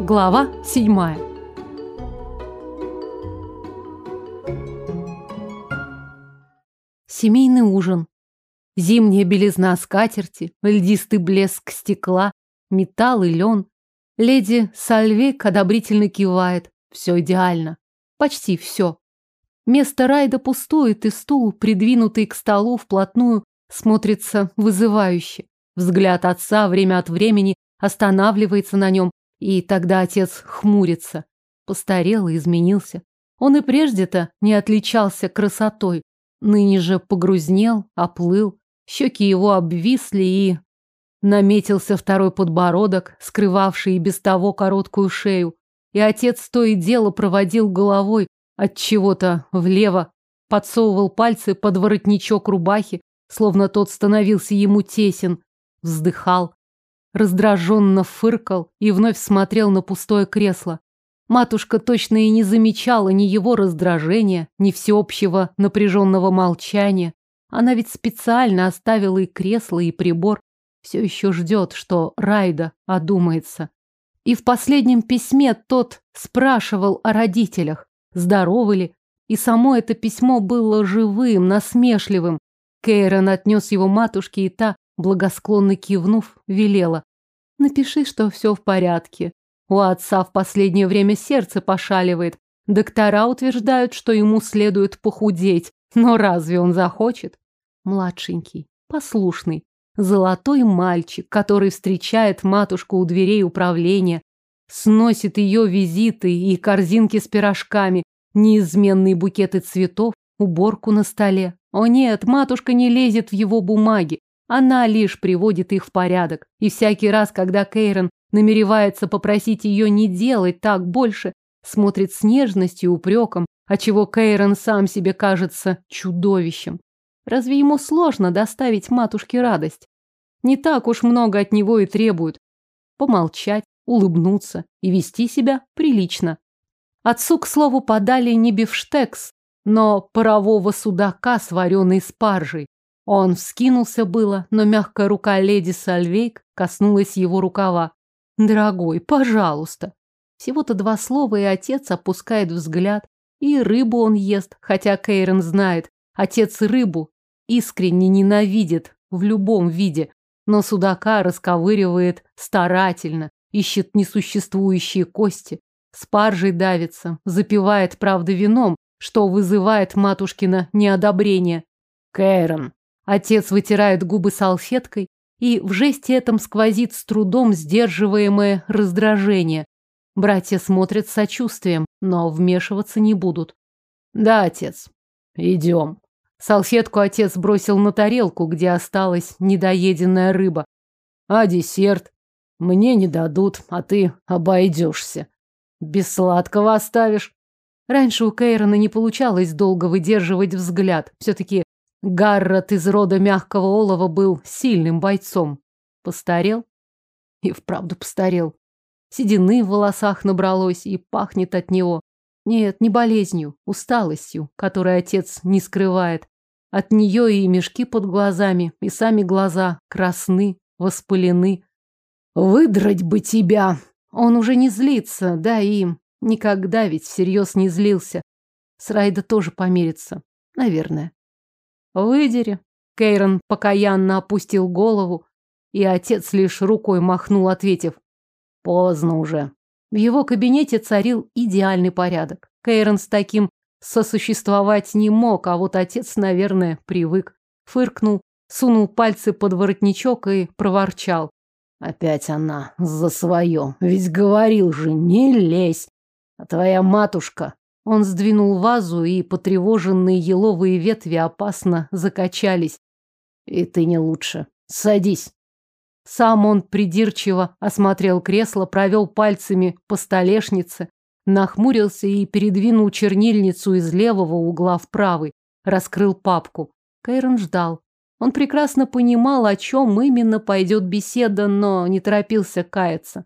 Глава седьмая. Семейный ужин. Зимняя белизна скатерти, льдистый блеск стекла, металл и лен. Леди Сальвейк одобрительно кивает. Все идеально. Почти все. Место Райда пустует, и стул, придвинутый к столу вплотную, смотрится вызывающе. Взгляд отца время от времени останавливается на нем, и тогда отец хмурится. Постарел и изменился. Он и прежде-то не отличался красотой. Ныне же погрузнел, оплыл. Щеки его обвисли и... Наметился второй подбородок, скрывавший и без того короткую шею. И отец то и дело проводил головой от чего-то влево, подсовывал пальцы под воротничок рубахи, словно тот становился ему тесен, вздыхал, раздраженно фыркал и вновь смотрел на пустое кресло. Матушка точно и не замечала ни его раздражения, ни всеобщего напряженного молчания. Она ведь специально оставила и кресло, и прибор. Все еще ждет, что Райда одумается. И в последнем письме тот спрашивал о родителях, здоровы ли, и само это письмо было живым, насмешливым. Кейрон отнес его матушке, и та, благосклонно кивнув, велела. Напиши, что все в порядке. У отца в последнее время сердце пошаливает. Доктора утверждают, что ему следует похудеть. Но разве он захочет? Младшенький, послушный, золотой мальчик, который встречает матушку у дверей управления, сносит ее визиты и корзинки с пирожками, неизменные букеты цветов, уборку на столе. О нет, матушка не лезет в его бумаги, она лишь приводит их в порядок. И всякий раз, когда Кейрон намеревается попросить ее не делать так больше, смотрит с нежностью и упреком, отчего Кейрон сам себе кажется чудовищем. Разве ему сложно доставить матушке радость? Не так уж много от него и требуют. Помолчать, улыбнуться и вести себя прилично. Отцу, к слову, подали не бифштекс, но парового судака с вареной спаржей. Он вскинулся было, но мягкая рука леди Сальвейк коснулась его рукава. «Дорогой, пожалуйста». Всего-то два слова, и отец опускает взгляд. И рыбу он ест, хотя Кейрон знает, отец рыбу искренне ненавидит в любом виде, но судака расковыривает старательно, ищет несуществующие кости, спаржей давится, запивает, правда, вином, что вызывает матушкино неодобрение. Кейрон. Отец вытирает губы салфеткой, и в жесте этом сквозит с трудом сдерживаемое раздражение. Братья смотрят с сочувствием, но вмешиваться не будут. Да, отец. Идем. Салфетку отец бросил на тарелку, где осталась недоеденная рыба. А десерт? Мне не дадут, а ты обойдешься. Без сладкого оставишь. Раньше у Кейрона не получалось долго выдерживать взгляд. Все-таки Гаррот из рода мягкого олова был сильным бойцом. Постарел? И вправду постарел. Седины в волосах набралось и пахнет от него. Нет, не болезнью, усталостью, которую отец не скрывает. От нее и мешки под глазами, и сами глаза красны, воспалены. Выдрать бы тебя! Он уже не злится, да и никогда ведь всерьез не злился. С Райда тоже помирится, наверное. Выдери. Кейрон покаянно опустил голову, и отец лишь рукой махнул, ответив. Поздно уже. В его кабинете царил идеальный порядок. Кейрон с таким сосуществовать не мог, а вот отец, наверное, привык. Фыркнул, сунул пальцы под воротничок и проворчал. Опять она за свое. Ведь говорил же, не лезь. А твоя матушка он сдвинул вазу, и потревоженные еловые ветви опасно закачались. И ты не лучше. Садись. Сам он придирчиво осмотрел кресло, провел пальцами по столешнице, нахмурился и передвинул чернильницу из левого угла в правый, раскрыл папку. Кайрон ждал. Он прекрасно понимал, о чем именно пойдет беседа, но не торопился каяться.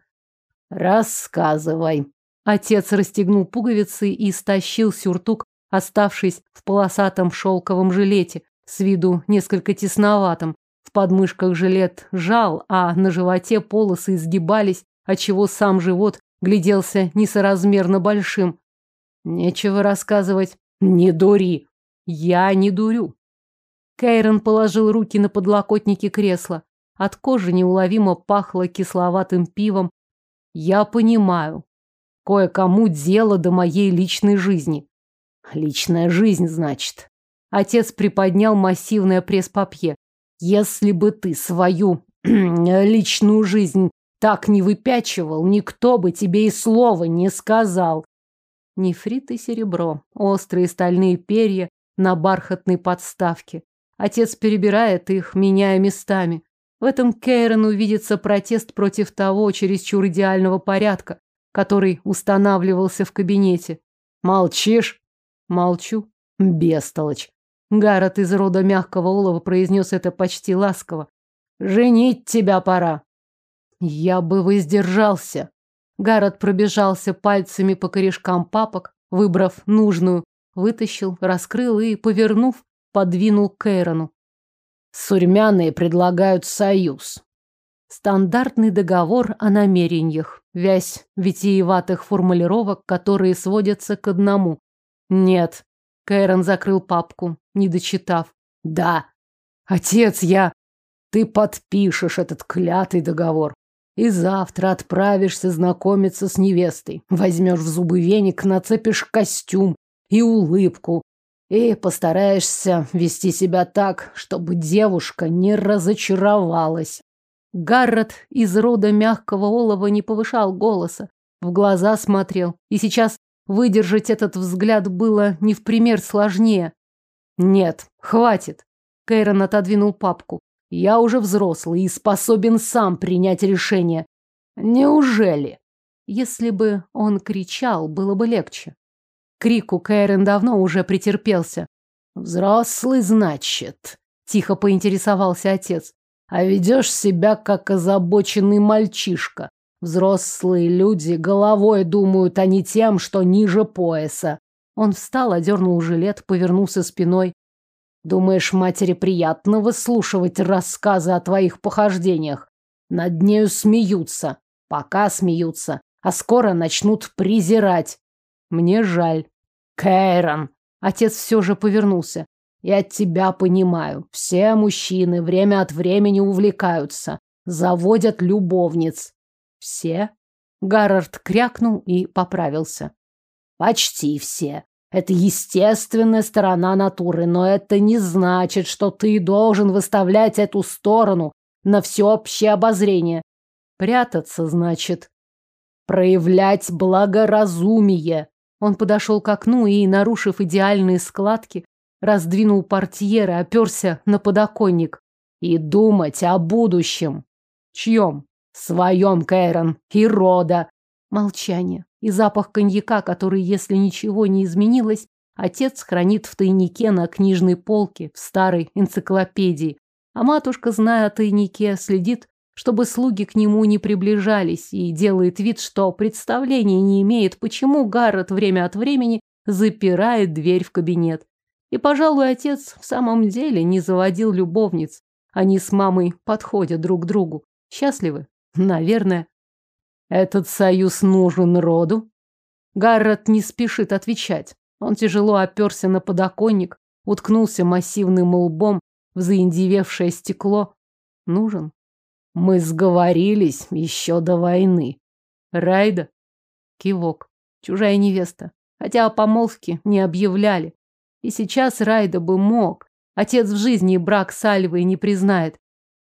«Рассказывай», Отец расстегнул пуговицы и стащил сюртук, оставшись в полосатом шелковом жилете, с виду несколько тесноватым. В подмышках жилет жал, а на животе полосы изгибались, отчего сам живот гляделся несоразмерно большим. Нечего рассказывать. Не дури. Я не дурю. Кейрон положил руки на подлокотники кресла. От кожи неуловимо пахло кисловатым пивом. Я понимаю. Кое-кому дело до моей личной жизни. Личная жизнь, значит. Отец приподнял массивное пресс-папье. Если бы ты свою личную жизнь так не выпячивал, никто бы тебе и слова не сказал. Нефрит и серебро, острые стальные перья на бархатной подставке. Отец перебирает их, меняя местами. В этом Кейрон увидится протест против того чересчур идеального порядка, который устанавливался в кабинете. Молчишь? Молчу. Бестолочь. Гаррет из рода мягкого олова произнес это почти ласково. «Женить тебя пора». Я бы воздержался. Гаррет пробежался пальцами по корешкам папок, выбрав нужную, вытащил, раскрыл и, повернув, подвинул к Эйрону. Сурьмяные предлагают союз. Стандартный договор о намерениях, вязь витиеватых формулировок, которые сводятся к одному. Нет. Кэрон закрыл папку, не дочитав. Да. Отец, я... Ты подпишешь этот клятый договор. И завтра отправишься знакомиться с невестой. Возьмешь в зубы веник, нацепишь костюм и улыбку. И постараешься вести себя так, чтобы девушка не разочаровалась. Гаррет из рода мягкого олова не повышал голоса, в глаза смотрел, и сейчас выдержать этот взгляд было не в пример сложнее. Нет, хватит. Кейрон отодвинул папку. Я уже взрослый и способен сам принять решение. Неужели? Если бы он кричал, было бы легче. Крику Кэрен давно уже претерпелся. Взрослый, значит, тихо поинтересовался отец. А ведешь себя как озабоченный мальчишка. Взрослые люди головой думают, а не тем, что ниже пояса. Он встал, одернул жилет, повернулся спиной. Думаешь, матери приятно выслушивать рассказы о твоих похождениях? Над нею смеются, пока смеются, а скоро начнут презирать. Мне жаль. Кейрон. Отец все же повернулся. Я тебя понимаю. Все мужчины время от времени увлекаются, заводят любовниц. Все? Гаррард крякнул и поправился. Почти все. Это естественная сторона натуры, но это не значит, что ты должен выставлять эту сторону на всеобщее обозрение. Прятаться, значит. Проявлять благоразумие. Он подошел к окну и, нарушив идеальные складки, раздвинул портьеры, оперся на подоконник. И думать о будущем. Чьем? Своем, Кэйрон, и рода. Молчание и запах коньяка, который, если ничего не изменилось, отец хранит в тайнике на книжной полке в старой энциклопедии. А матушка, зная о тайнике, следит, чтобы слуги к нему не приближались и делает вид, что представления не имеет, почему Гаррет время от времени запирает дверь в кабинет. И, пожалуй, отец в самом деле не заводил любовниц. Они с мамой подходят друг к другу. Счастливы? Наверное. Этот союз нужен роду? Гаррет не спешит отвечать. Он тяжело оперся на подоконник, уткнулся массивным лбом в заиндевевшее стекло. Нужен. Мы сговорились еще до войны. Райда? Кивок. Чужая невеста. Хотя о помолвке не объявляли. И сейчас Райда бы мог. Отец в жизни брак с Альвой не признает.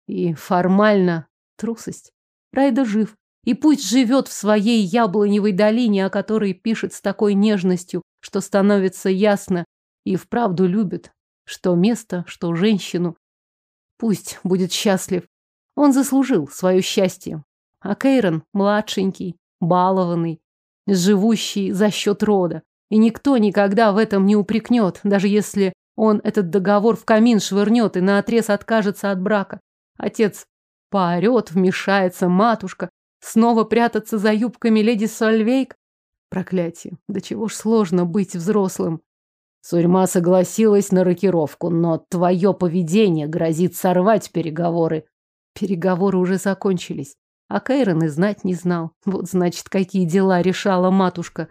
И формально трусость. Райда жив. И пусть живет в своей яблоневой долине, о которой пишет с такой нежностью, что становится ясно, и вправду любит, что место, что женщину. Пусть будет счастлив. Он заслужил свое счастье. А Кейрон младшенький, балованный, живущий за счет рода. И никто никогда в этом не упрекнет, даже если он этот договор в камин швырнет и наотрез откажется от брака. Отец поорет, вмешается матушка, Снова прятаться за юбками леди Сольвейк? Проклятие. Да чего ж сложно быть взрослым. Сурьма согласилась на рокировку, но твое поведение грозит сорвать переговоры. Переговоры уже закончились. А Кейрон и знать не знал. Вот, значит, какие дела решала матушка.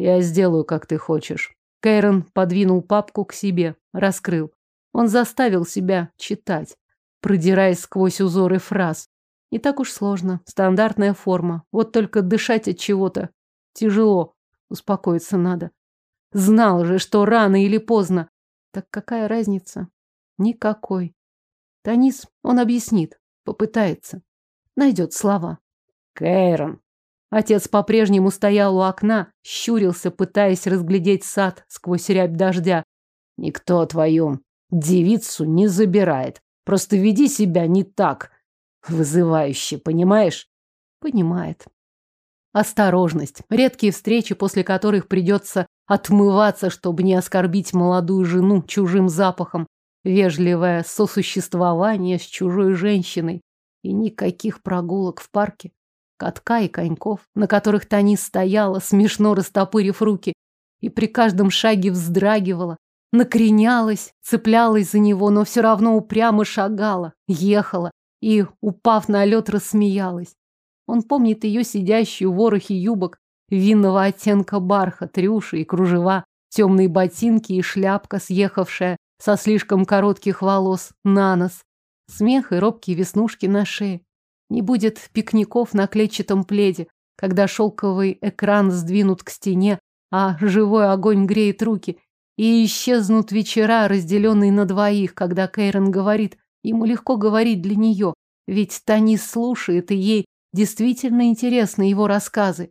Я сделаю, как ты хочешь. Кейрон подвинул папку к себе, раскрыл. Он заставил себя читать, продираясь сквозь узоры фраз. Не так уж сложно. Стандартная форма. Вот только дышать от чего-то тяжело. Успокоиться надо. Знал же, что рано или поздно. Так какая разница? Никакой. Танис, он объяснит, попытается. Найдет слова. Кейрон. Отец по-прежнему стоял у окна, щурился, пытаясь разглядеть сад сквозь рябь дождя. Никто твою девицу не забирает. Просто веди себя не так вызывающе, понимаешь? Понимает. Осторожность. Редкие встречи, после которых придется отмываться, чтобы не оскорбить молодую жену чужим запахом. Вежливое сосуществование с чужой женщиной. И никаких прогулок в парке. Катка и коньков, на которых Тани стояла, смешно растопырив руки, и при каждом шаге вздрагивала, накренялась, цеплялась за него, но все равно упрямо шагала, ехала и, упав на лед, рассмеялась. Он помнит ее сидящую в ворохе юбок, винного оттенка бархат, рюши и кружева, темные ботинки и шляпка, съехавшая со слишком коротких волос на нос, смех и робкие веснушки на шее. Не будет пикников на клетчатом пледе, когда шелковый экран сдвинут к стене, а живой огонь греет руки, и исчезнут вечера, разделенные на двоих, когда Кейрон говорит, ему легко говорить для нее, ведь Танис слушает, и ей действительно интересны его рассказы.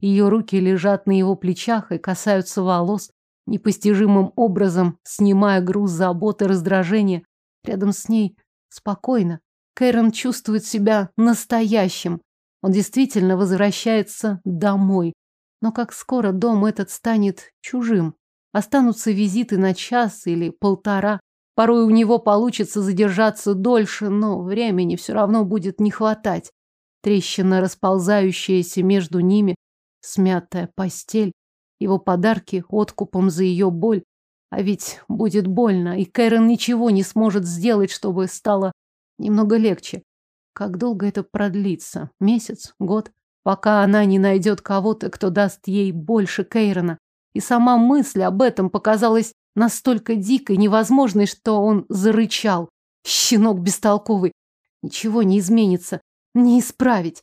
Ее руки лежат на его плечах и касаются волос, непостижимым образом снимая груз заботы и раздражения. Рядом с ней спокойно. Кэрон чувствует себя настоящим. Он действительно возвращается домой. Но как скоро дом этот станет чужим? Останутся визиты на час или полтора. Порой у него получится задержаться дольше, но времени все равно будет не хватать. Трещина, расползающаяся между ними, смятая постель, его подарки откупом за ее боль. А ведь будет больно, и Кэрон ничего не сможет сделать, чтобы стало немного легче. Как долго это продлится? Месяц? Год? Пока она не найдет кого-то, кто даст ей больше Кейрона. И сама мысль об этом показалась настолько дикой, невозможной, что он зарычал. Щенок бестолковый. Ничего не изменится. Не исправить.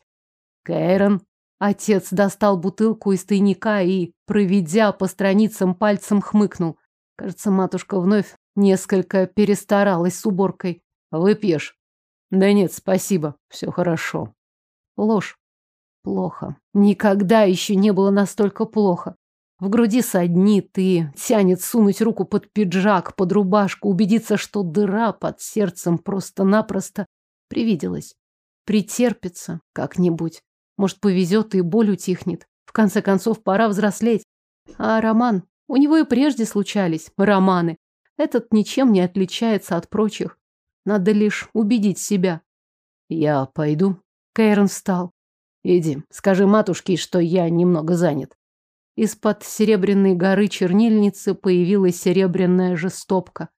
Кейрон. Отец достал бутылку из тайника и, проведя по страницам пальцем, хмыкнул. Кажется, матушка вновь несколько перестаралась с уборкой. Выпьешь? Да нет, спасибо. Все хорошо. Ложь. Плохо. Никогда еще не было настолько плохо. В груди саднит и тянет сунуть руку под пиджак, под рубашку, убедиться, что дыра под сердцем просто-напросто привиделась. Притерпится как-нибудь. Может, повезет и боль утихнет. В конце концов, пора взрослеть. А роман? У него и прежде случались романы. Этот ничем не отличается от прочих. Надо лишь убедить себя. Я пойду. Кейрон встал. Иди, скажи матушке, что я немного занят. Из-под серебряной горы чернильницы появилась серебряная же стопка.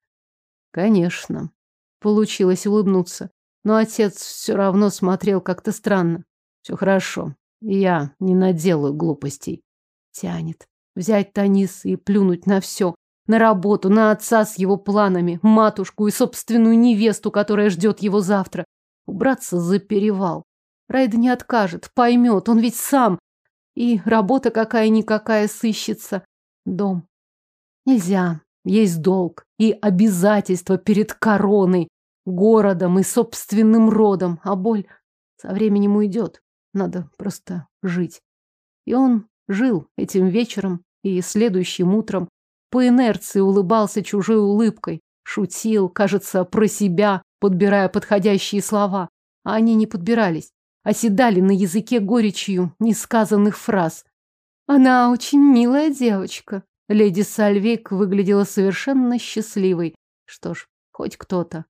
Конечно. Получилось улыбнуться. Но отец все равно смотрел как-то странно. Все хорошо. Я не наделаю глупостей. Тянет. Взять Танис и плюнуть на все. На работу, на отца с его планами, матушку и собственную невесту, которая ждет его завтра. Убраться за перевал. Райда не откажет, поймет, он ведь сам и работа какая-никакая сыщется. Дом. Нельзя. Есть долг и обязательства перед короной, городом и собственным родом. А боль со временем уйдет. Надо просто жить. И он жил этим вечером и следующим утром. По инерции улыбался чужой улыбкой. Шутил, кажется, про себя, подбирая подходящие слова. А они не подбирались оседали на языке горечью несказанных фраз. Она очень милая девочка. Леди Сальвейк выглядела совершенно счастливой. Что ж, хоть кто-то.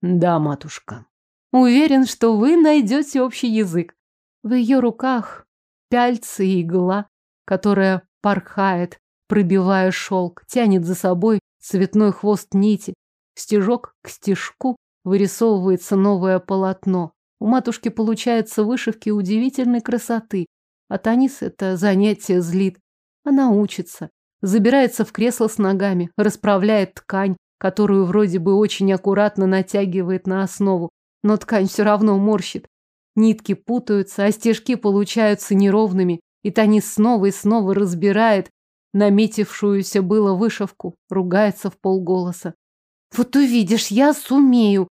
Да, матушка. Уверен, что вы найдете общий язык. В ее руках пяльцы и игла, которая порхает, пробивая шелк, тянет за собой цветной хвост нити. Стежок к стежку вырисовывается новое полотно. У матушки получается вышивки удивительной красоты. А Танис это занятие злит. Она учится, забирается в кресло с ногами, расправляет ткань, которую вроде бы очень аккуратно натягивает на основу, но ткань все равно морщит. Нитки путаются, а стежки получаются неровными, и Танис снова и снова разбирает наметившуюся было вышивку, ругается в полголоса. «Вот увидишь, я сумею!»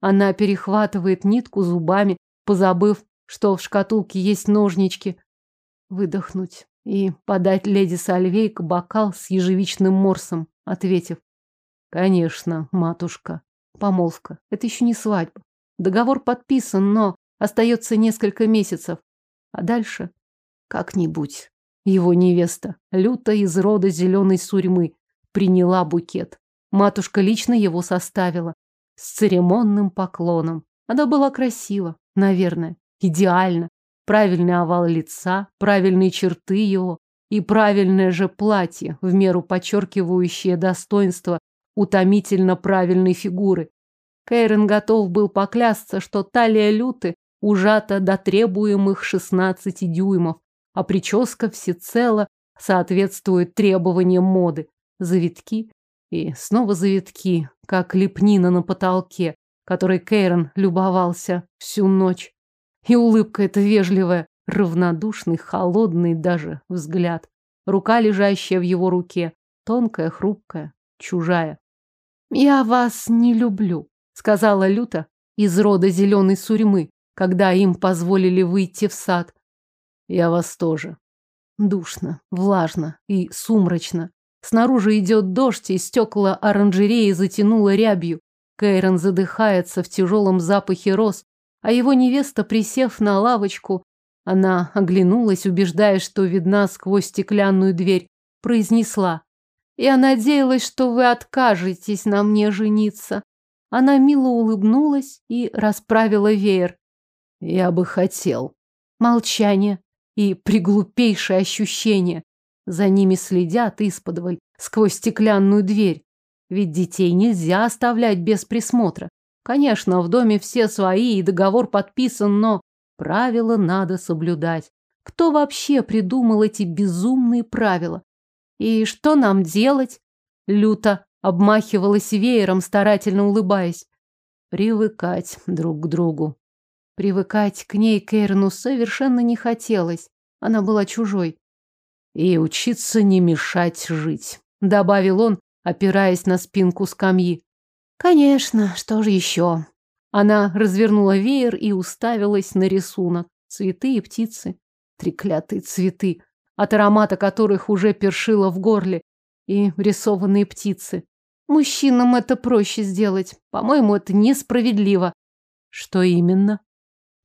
Она перехватывает нитку зубами, позабыв, что в шкатулке есть ножнички. Выдохнуть и подать леди Сальвейк бокал с ежевичным морсом, ответив. Конечно, матушка. Помолвка. Это еще не свадьба. Договор подписан, но остается несколько месяцев. А дальше как-нибудь. Его невеста, люто из рода зеленой сурьмы, приняла букет. Матушка лично его составила. С церемонным поклоном. Она была красива, наверное, идеально. Правильный овал лица, правильные черты его и правильное же платье, в меру подчеркивающее достоинство утомительно правильной фигуры. Кейрен готов был поклясться, что талия люты ужата до требуемых 16 дюймов, а прическа всецело соответствует требованиям моды. Завитки и снова завитки, как лепнина на потолке, которой Кейрон любовался всю ночь. И улыбка эта вежливая, равнодушный, холодный даже взгляд. Рука, лежащая в его руке, тонкая, хрупкая, чужая. «Я вас не люблю», — сказала Люта из рода зеленой сурьмы, когда им позволили выйти в сад. «Я вас тоже». Душно, влажно и сумрачно. Снаружи идет дождь, и стекла оранжереи затянуло рябью. Кейрон задыхается в тяжелом запахе роз, а его невеста, присев на лавочку, она оглянулась, убеждаясь, что видна сквозь стеклянную дверь, произнесла. Я надеялась, что вы откажетесь на мне жениться. Она мило улыбнулась и расправила веер. Я бы хотел. Молчание и приглупейшее ощущение. За ними следят исподволь, сквозь стеклянную дверь. Ведь детей нельзя оставлять без присмотра. Конечно, в доме все свои, и договор подписан, но правила надо соблюдать. Кто вообще придумал эти безумные правила? И что нам делать? Люто обмахивалась веером, старательно улыбаясь. Привыкать друг к другу. Привыкать к ней Кейрну совершенно не хотелось. Она была чужой. И учиться не мешать жить, добавил он, опираясь на спинку скамьи. Конечно, что же еще? Она развернула веер и уставилась на рисунок. Цветы и птицы. Треклятые цветы от аромата которых уже першило в горле, и рисованные птицы. Мужчинам это проще сделать. По-моему, это несправедливо. Что именно?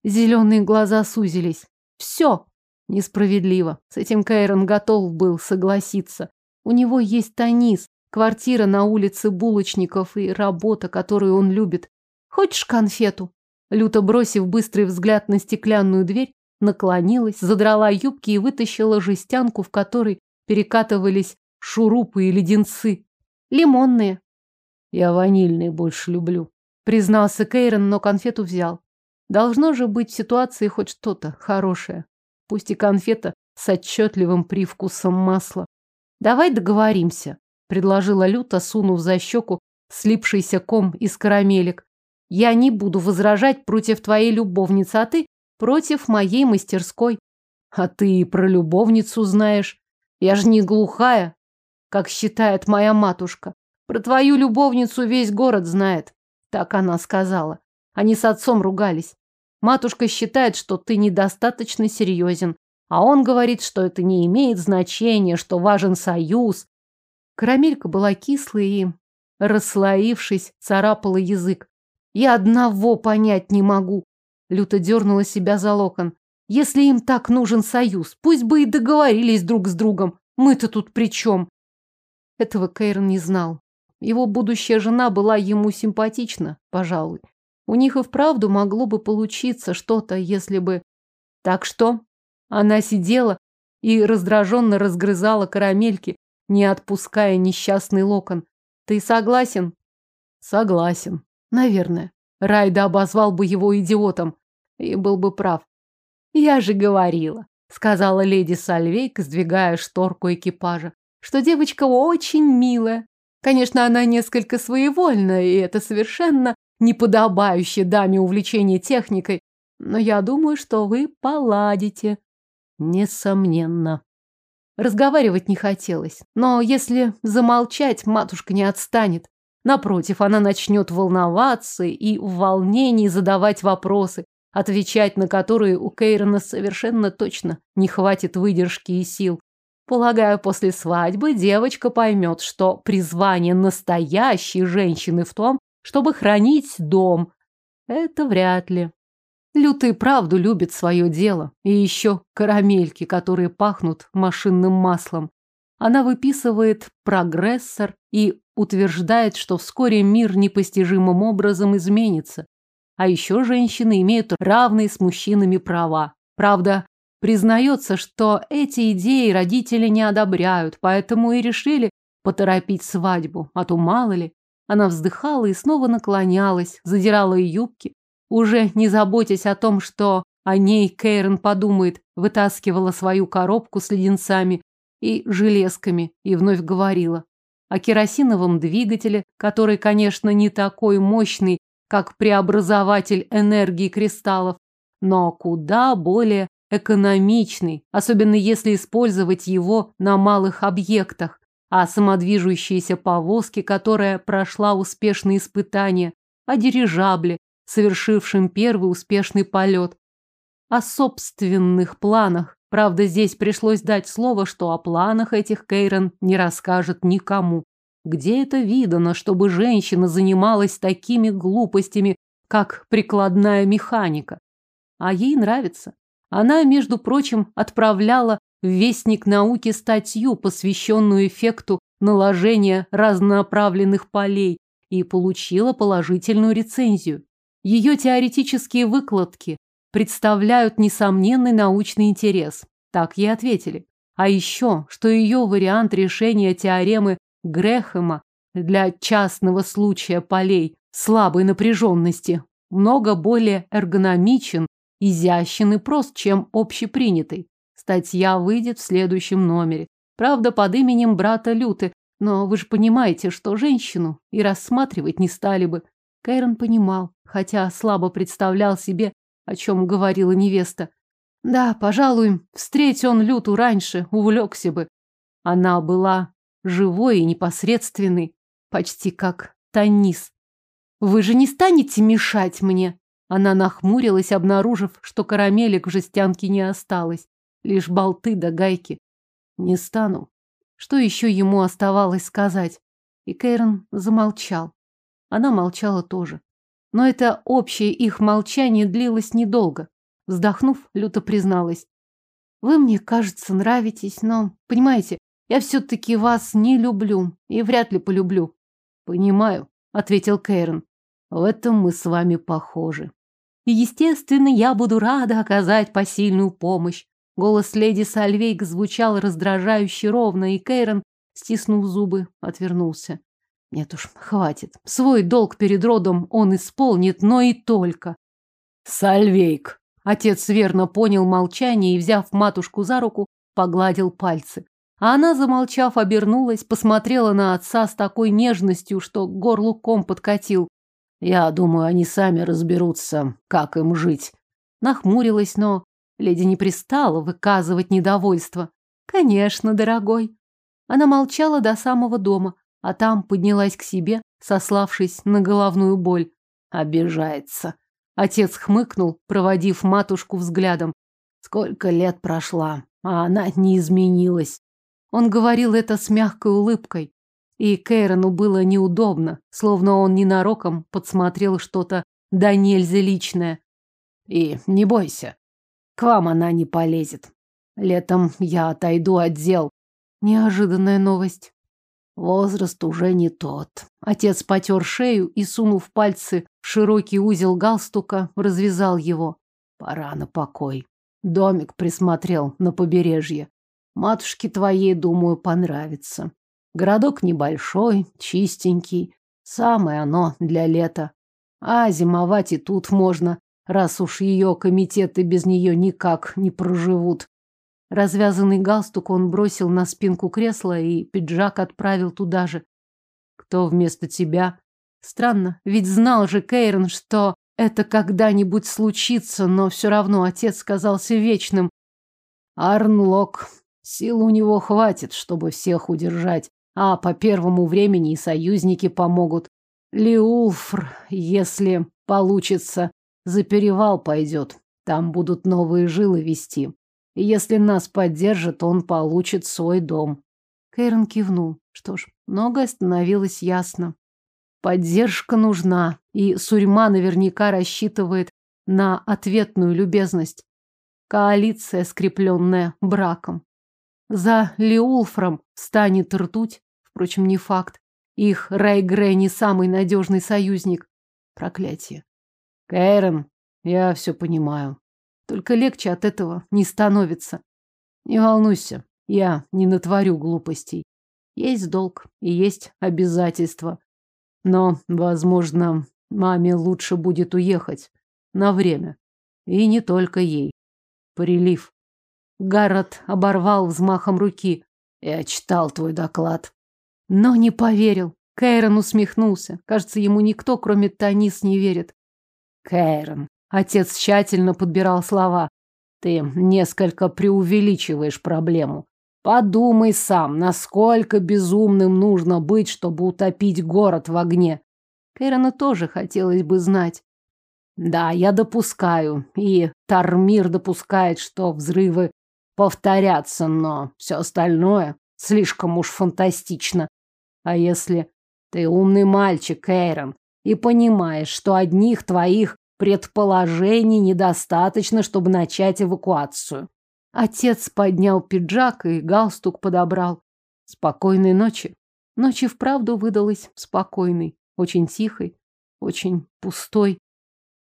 Зеленые глаза сузились. Все несправедливо. С этим Кайрон готов был согласиться. У него есть Танис, квартира на улице Булочников и работа, которую он любит. Хочешь конфету? Люто бросив быстрый взгляд на стеклянную дверь, наклонилась, задрала юбки и вытащила жестянку, в которой перекатывались шурупы и леденцы. Лимонные. Я ванильные больше люблю, признался Кейрон, но конфету взял. Должно же быть в ситуации хоть что-то хорошее. Пусть и конфета с отчетливым привкусом масла. Давай договоримся, предложила Люта, сунув за щеку слипшийся ком из карамелек. Я не буду возражать против твоей любовницы, а ты против моей мастерской. А ты и про любовницу знаешь. Я же не глухая, как считает моя матушка. Про твою любовницу весь город знает. Так она сказала. Они с отцом ругались. Матушка считает, что ты недостаточно серьезен, а он говорит, что это не имеет значения, что важен союз. Карамелька была кислой и, расслоившись, царапала язык. Я одного понять не могу. Люто дернула себя за локон. Если им так нужен союз, пусть бы и договорились друг с другом. Мы-то тут при чем? Этого Кейрон не знал. Его будущая жена была ему симпатична, пожалуй. У них и вправду могло бы получиться что-то, если бы... Так что? Она сидела и раздраженно разгрызала карамельки, не отпуская несчастный локон. Ты согласен? Согласен. Наверное. Райда обозвал бы его идиотом. и был бы прав. Я же говорила, сказала леди Сальвейк, сдвигая шторку экипажа, что девочка очень милая. Конечно, она несколько своевольна, и это совершенно неподобающее даме увлечение техникой, но я думаю, что вы поладите. Несомненно. Разговаривать не хотелось, но если замолчать, матушка не отстанет. Напротив, она начнет волноваться и в волнении задавать вопросы, отвечать на которые у Кейрона совершенно точно не хватит выдержки и сил. Полагаю, после свадьбы девочка поймет, что призвание настоящей женщины в том, чтобы хранить дом. Это вряд ли. Лютый правду любит свое дело. И еще карамельки, которые пахнут машинным маслом. Она выписывает прогрессор и утверждает, что вскоре мир непостижимым образом изменится. А еще женщины имеют равные с мужчинами права. Правда, признается, что эти идеи родители не одобряют, поэтому и решили поторопить свадьбу, а то мало ли. Она вздыхала и снова наклонялась, задирала юбки, уже не заботясь о том, что о ней Кейрон подумает, вытаскивала свою коробку с леденцами и железками и вновь говорила о керосиновом двигателе, который, конечно, не такой мощный, как преобразователь энергии кристаллов, но куда более экономичный, особенно если использовать его на малых объектах, а самодвижущиеся повозки, которая прошла успешные испытания, о дирижабле, совершившем первый успешный полет, о собственных планах. Правда, здесь пришлось дать слово, что о планах этих Кейрон не расскажет никому. Где это видано, чтобы женщина занималась такими глупостями, как прикладная механика? А ей нравится. Она, между прочим, отправляла в Вестник науки статью, посвященную эффекту наложения разнонаправленных полей, и получила положительную рецензию. Ее теоретические выкладки представляют несомненный научный интерес. Так ей ответили. А еще, что ее вариант решения теоремы Грэхэма для частного случая полей слабой напряженности много более эргономичен, изящен и прост, чем общепринятый. Статья выйдет в следующем номере. Правда, под именем брата Люты, но вы же понимаете, что женщину и рассматривать не стали бы. Кайрон понимал, хотя слабо представлял себе, о чем говорила невеста. Да, пожалуй, встреть он Люту раньше, увлекся бы. Она была живой и непосредственный, почти как Танис. Вы же не станете мешать мне? Она нахмурилась, обнаружив, что карамелек в жестянке не осталось, лишь болты да гайки. Не стану. Что еще ему оставалось сказать? И Кейрон замолчал. Она молчала тоже. Но это общее их молчание длилось недолго. Вздохнув, люто призналась. Вы мне, кажется, нравитесь, но, понимаете, я все-таки вас не люблю и вряд ли полюблю. Понимаю, ответил Кейрон. В этом мы с вами похожи. И, естественно, я буду рада оказать посильную помощь. Голос леди Сальвейк звучал раздражающе ровно, и Кейрон, стиснув зубы, отвернулся. Нет уж, хватит. Свой долг перед родом он исполнит, но и только. Сальвейк. Отец верно понял молчание и, взяв матушку за руку, погладил пальцы. А она, замолчав, обернулась, посмотрела на отца с такой нежностью, что горлу ком подкатил. Я думаю, они сами разберутся, как им жить. Нахмурилась, но леди не пристала выказывать недовольство. Конечно, дорогой. Она молчала до самого дома, а там поднялась к себе, сославшись на головную боль. Обижается. Отец хмыкнул, проводив матушку взглядом. Сколько лет прошло, а она не изменилась. Он говорил это с мягкой улыбкой. И Кейрону было неудобно, словно он ненароком подсмотрел что-то да нельзя личное. И не бойся, к вам она не полезет. Летом я отойду от дел. Неожиданная новость. Возраст уже не тот. Отец потер шею и, сунув пальцы в широкий узел галстука, развязал его. Пора на покой. Домик присмотрел на побережье. Матушке твоей, думаю, понравится. Городок небольшой, чистенький. Самое оно для лета. А зимовать и тут можно. Раз уж ее комитеты без нее никак не проживут. Развязанный галстук он бросил на спинку кресла и пиджак отправил туда же. Кто вместо тебя? Странно, ведь знал же Кейрон, что это когда-нибудь случится, но все равно отец казался вечным. Арнлок. Сил у него хватит, чтобы всех удержать, а по первому времени и союзники помогут. Лиулфр, если получится, за перевал пойдет. Там будут новые жилы вести. И если нас поддержит, он получит свой дом. Кейрон кивнул. Что ж, многое становилось ясно. Поддержка нужна, и Сурьма наверняка рассчитывает на ответную любезность. Коалиция, скрепленная браком. За Леулфром станет ртуть, впрочем, не факт. Их Райгре не самый надежный союзник. Проклятие. Кейрон, я все понимаю. Только легче от этого не становится. Не волнуйся, я не натворю глупостей. Есть долг и есть обязательства. Но, возможно, маме лучше будет уехать. На время. И не только ей. Прилив. Гаррет оборвал взмахом руки. Я читал твой доклад. Но не поверил. Кейрон усмехнулся. Кажется, ему никто, кроме Танис, не верит. Кейрон. Отец тщательно подбирал слова. Ты несколько преувеличиваешь проблему. Подумай сам, насколько безумным нужно быть, чтобы утопить город в огне. Кейрону тоже хотелось бы знать. Да, я допускаю, и Тармир допускает, что взрывы повторятся, но все остальное слишком уж фантастично. А если ты умный мальчик, Эйрон, и понимаешь, что одних твоих предположений недостаточно, чтобы начать эвакуацию. Отец поднял пиджак и галстук подобрал. Спокойной ночи. Ночь и вправду выдалась спокойной, очень тихой, очень пустой,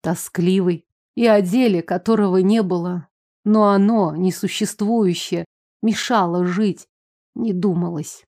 тоскливой. И о деле, которого не было, но оно, несуществующее, мешало жить, не думалось.